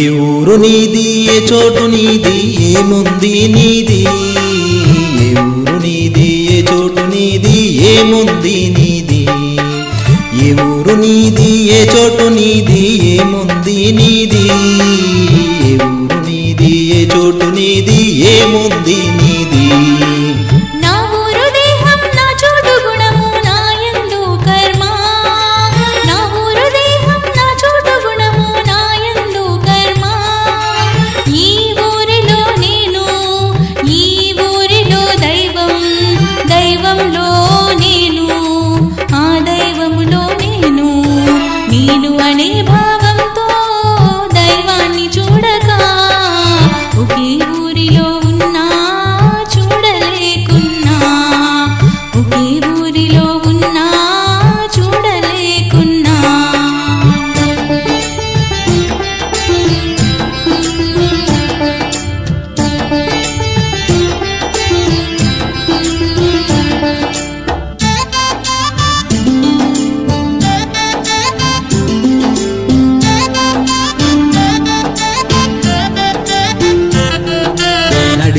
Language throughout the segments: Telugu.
ಇವರು ನೀದಿ ಚೋಟು ನೀದಿ ಮುಂದಿ ನೀದಿ ಇವರು ನೀದಿ ಚೋಟು ನೀದಿ ಮುಂದಿ ನೀದಿ ಇವರು ನೀದಿ ಚೋಟು ನೀದಿ ಮುಂದಿ ನೀದಿ ಇವರು ನೀದಿ ಚೋಟು ನೀದಿ ಮುಂದಿ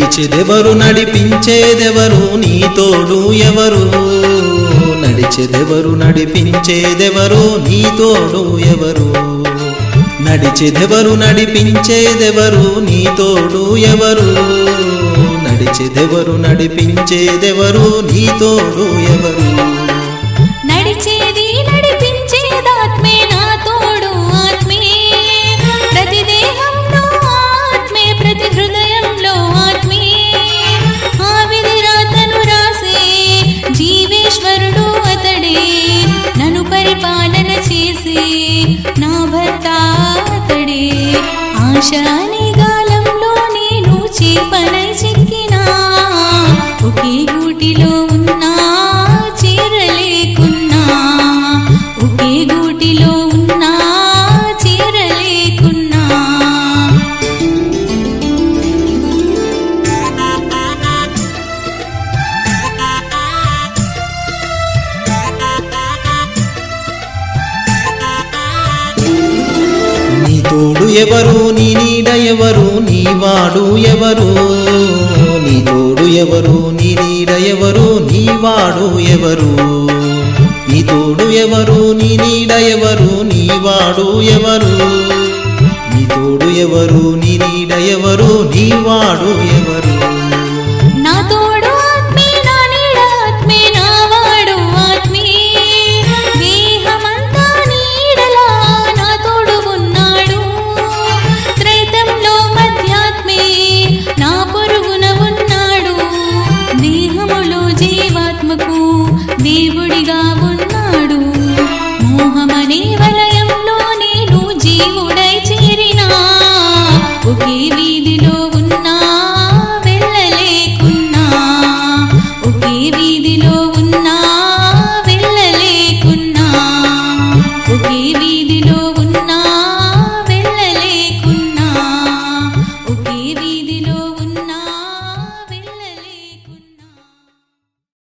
నడిచెదెవరు? నడిపించేదెవరు? నీ తోడు ఎవరు? నడిచెదెవరు? నడిపించేదెవరు? నీ తోడు ఎవరు? నడిచెదెవరు? నడిపించేదెవరు? నీ తోడు ఎవరు? నడిచెదెవరు? నడిపించేదెవరు? నీ తోడు ఎవరు? నడిచేది शानिगा తోడు ఎవరు నీ నీడ ఎవరు నీ వాడు ఎవరు? నీ తోడు ఎవరు నీ నీడ ఎవరు నీ వాడు ఎవరు? నీ తోడు ఎవరు నీ నీడ ఎవరు నీ వాడు ఎవరు? నీ తోడు ఎవరు నీ నీడ ఎవరు నీ వాడు ఎవరు? की